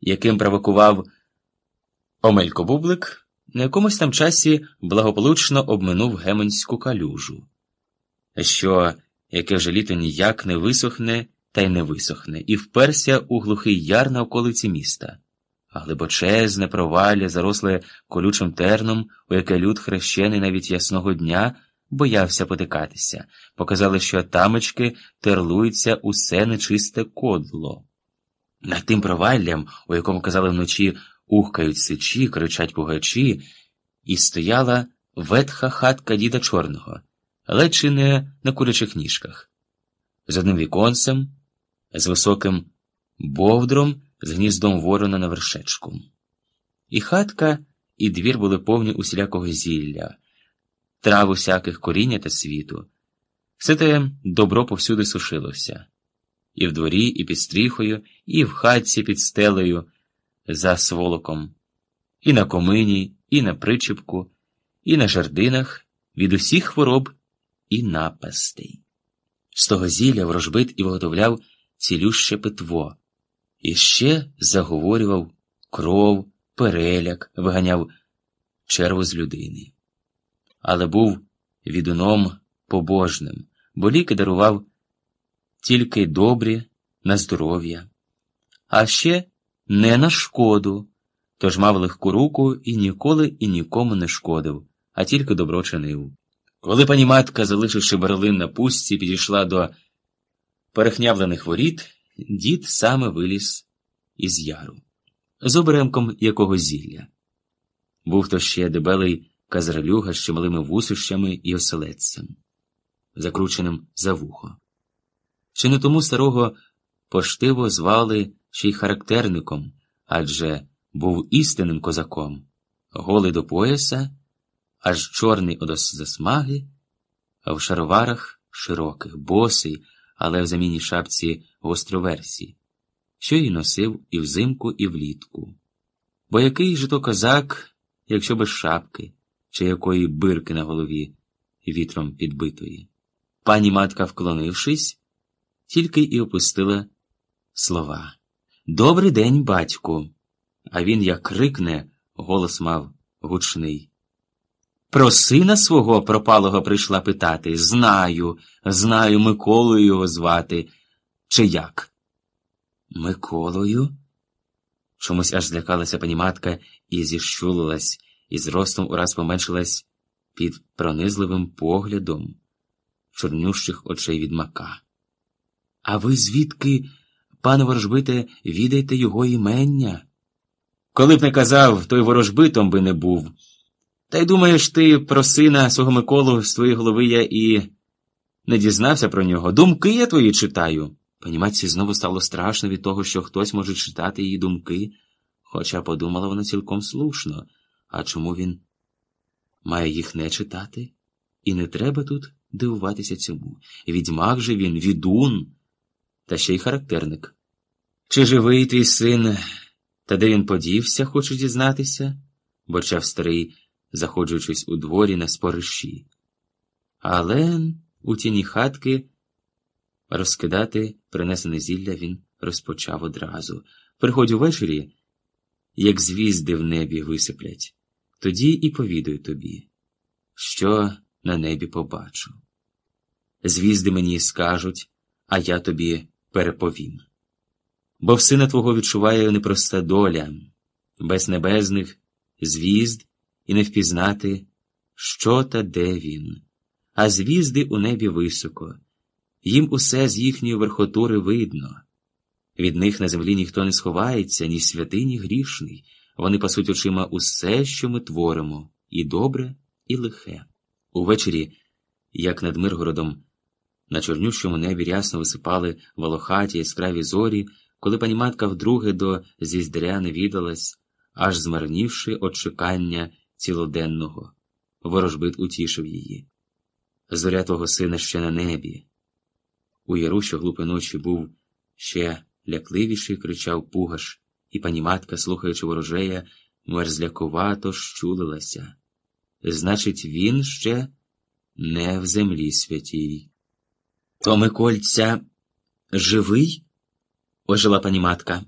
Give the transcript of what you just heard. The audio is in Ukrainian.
яким провокував Омелько Бублик, на якомусь там часі благополучно обминув гемонську калюжу, що яке вже літо ніяк не висохне та й не висохне, і вперся у глухий яр на околиці міста, а глибочезне провалля, заросле колючим терном, у яке люд хрещений навіть ясного дня боявся потикатися, показали, що тамочки терлуються усе нечисте кодло. Над тим проваллям, у якому казали вночі ухкають сичі, кричать пугачі, і стояла ветха хатка діда чорного, але чи не на курячих ніжках, з одним віконцем, з високим бовдром, з гніздом ворона на вершечку. І хатка, і двір були повні усілякого зілля, трав усяких коріння та світу. Все те добро повсюди сушилося. І в дворі, і під стріхою, і в хатці під стелею за сволоком, і на комині, і на причіпку, і на жердинах від усіх хвороб і напастей. З того зілля ворожбит і виготовляв цілюще питво, і ще заговорював кров, переляк, виганяв черву з людини. Але був відуном побожним, бо ліки дарував тільки добрі на здоров'я, а ще не на шкоду, тож мав легку руку і ніколи і нікому не шкодив, а тільки добро чинив. Коли пані матка, залишивши берлин на пустці, підійшла до перехнявлених воріт, дід саме виліз із яру, з оберемком якогось зілля. Був то ще дебелий казралюга з чималими вусищами і оселедцем, закрученим за вухо. Чи не тому старого поштиво звали ще й характерником, адже був істинним козаком, голий до пояса, аж чорний од засмаги, а в шароварах широких, босий, але в заміні шапці гостроверсі, що й носив і взимку, і влітку. Бо який же то козак, якщо без шапки, чи якої бирки на голові вітром підбитої? Пані матка, вклонившись, тільки і опустила слова. Добрий день, батьку. А він, як крикне, голос мав гучний. Про сина свого пропалого прийшла питати. Знаю, знаю, Миколою його звати. Чи як? Миколою? Чомусь аж злякалася пані матка і зіщулилась, і зростом ураз поменшилась під пронизливим поглядом чорнющих очей відмака. А ви звідки, пане ворожбите, відаєте його імення? Коли б не казав, то й ворожбитом би не був. Та й думаєш ти про сина свого Миколу з твоєї голови я і не дізнався про нього. Думки я твої читаю. Пані знову стало страшно від того, що хтось може читати її думки, хоча подумала вона цілком слушно. А чому він має їх не читати? І не треба тут дивуватися цьому. Відьмак же він, відун, та ще й характерник. Чи живий твій син, та де він подівся, хочу дізнатися, борчав старий, заходжуючись у дворі на спориші. Але у тіні хатки розкидати принесене зілля він розпочав одразу. Приходь увечері, як звізди в небі висиплять, тоді і повідаю тобі, що на небі побачу. Звізди мені скажуть, а я тобі переповім. Бо в сина твого відчуває непроста доля, без небезних звізд і не впізнати, що та де він, а звізди у небі високо, їм усе з їхньої верхотури видно. Від них на землі ніхто не сховається, ні святий, ні грішний. Вони пасуть очима усе, що ми творимо, і добре, і лихе. Увечері, як над Миргородом, на чорнющому небі рясно висипали волохаті яскраві зорі, коли пані матка вдруге до зіздря не віддалась, аж змарнівши от чекання цілоденного. Ворожбит утішив її. Зоря твого сина ще на небі. У яру, що глупи ночі був ще лякливіший, кричав Пугаш, і пані матка, слухаючи ворожея, мерзлякувато щулилася. Значить, він ще не в землі святій. То Микольця живий? ожила пані матка.